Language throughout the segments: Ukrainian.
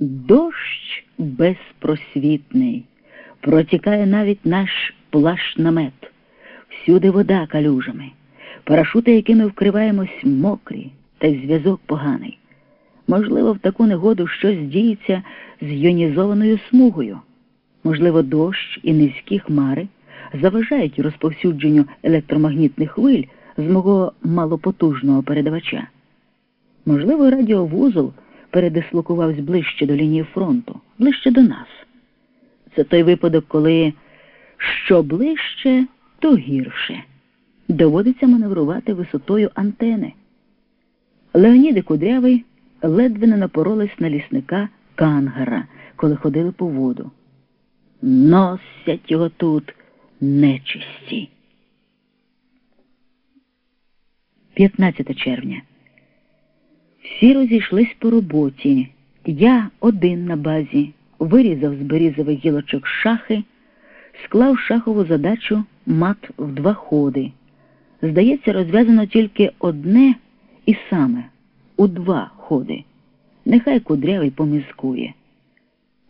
Дощ безпросвітний, протікає навіть наш плащ намет, всюди вода калюжами, парашути, якими вкриваємось, мокрі, та й зв'язок поганий. Можливо, в таку негоду щось діється з йонізованою смугою. Можливо, дощ і низькі хмари заважають розповсюдженню електромагнітних хвиль з мого малопотужного передавача. Можливо, радіовузол передислокувався ближче до лінії фронту, ближче до нас. Це той випадок, коли що ближче, то гірше. Доводиться маневрувати висотою антени. Леоніди Кудрявий ледве не напоролись на лісника Кангара, коли ходили по воду. Носять його тут нечисті. 15 червня. Всі розійшлись по роботі. Я один на базі, вирізав з берізових гілочок шахи, склав шахову задачу мат в два ходи. Здається, розв'язано тільки одне і саме у два ходи. Нехай кудрявий поміскує.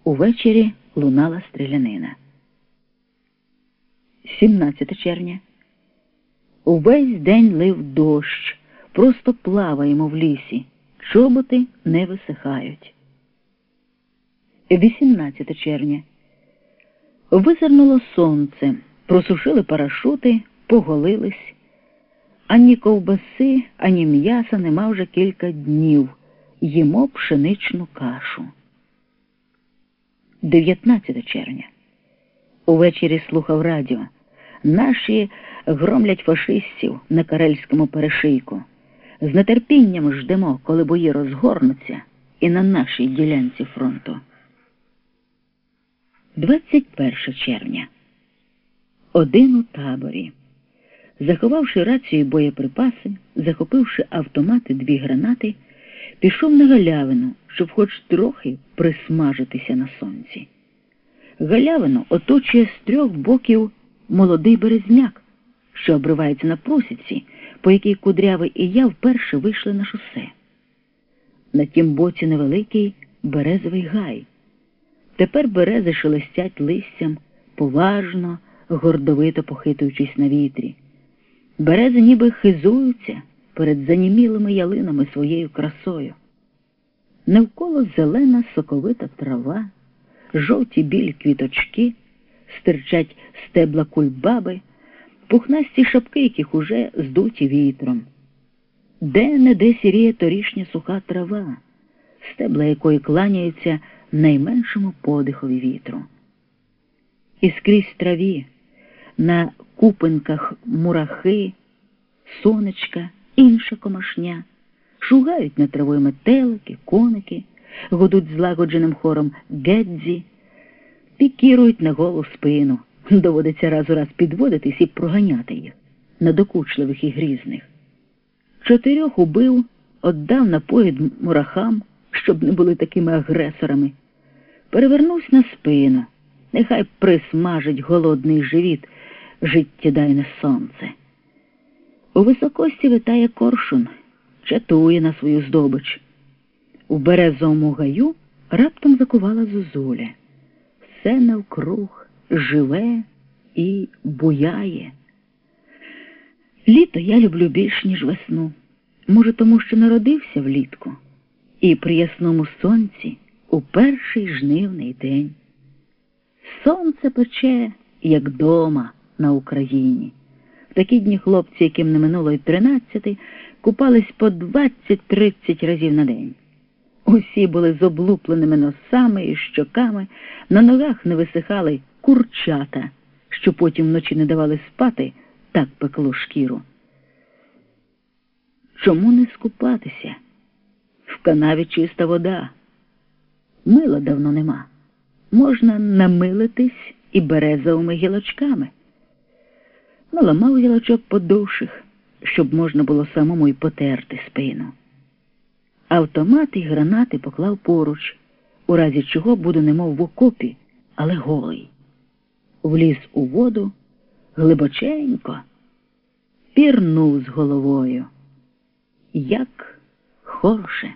Увечері лунала стрілянина. 17 червня. Увесь день лив дощ, просто плаваємо в лісі, чоботи не висихають. 18 червня. Визирнуло сонце, просушили парашути, поголились. Ані ковбаси, ані м'яса нема вже кілька днів. Їмо пшеничну кашу. 19 червня. Увечері слухав радіо. Наші громлять фашистів на карельському перешийку. З нетерпінням ждемо, коли бої розгорнуться і на нашій ділянці фронту. 21 червня. Один у таборі. Заховавши рацію боєприпаси, захопивши автомати дві гранати, пішов на галявину, щоб хоч трохи присмажитися на сонці. Галявину оточує з трьох боків молодий березняк, що обривається на просіці, по якій кудрявий і я вперше вийшли на шосе. На тім боці невеликий березовий гай. Тепер берези шелестять листям, поважно, гордовито похитуючись на вітрі. Берези ніби хизуються перед занімілими ялинами своєю красою. Навколо зелена соковита трава, жовті білі квіточки, стирчать стебла кульбаби, пухнасті шапки, яких уже здуті вітром. Де не де сіріє торішня суха трава, стебла якої кланяються найменшому подихові вітру. І скрізь траві, на купинках мурахи, сонечка, інша комашня, шугають над травою метелики, коники, гудуть злагодженим хором гедзі, пікірують на голу спину. Доводиться раз у раз підводитись і проганяти їх, надокучливих і грізних. Чотирьох убив, отдав на поїд мурахам, щоб не були такими агресорами. Перевернувся на спину, нехай присмажить голодний живіт життєдайне сонце. У високості витає коршун, чатує на свою здобич. У березовому гаю раптом закувала зозуля. Все навкруг живе і буяє. Літо я люблю більш, ніж весну. Може, тому що народився влітку, і при ясному сонці у перший жнивний день. Сонце пече, як дома на Україні. В такі дні хлопці, яким не минуло й тринадцяти, купались по двадцять-тридцять разів на день. Усі були з облупленими носами і щоками, на ногах не висихали курчата, що потім вночі не давали спати, так пекло шкіру. Чому не скупатися? В канаві чиста вода. Мила давно нема. Можна намилитись і березовими гілочками. Наламав гілочок подуших, щоб можна було самому й потерти спину. Автомат і гранати поклав поруч, у разі чого буду немов в окопі, але голий. Вліз у воду глибоченько, пірнув з головою. Як хороше.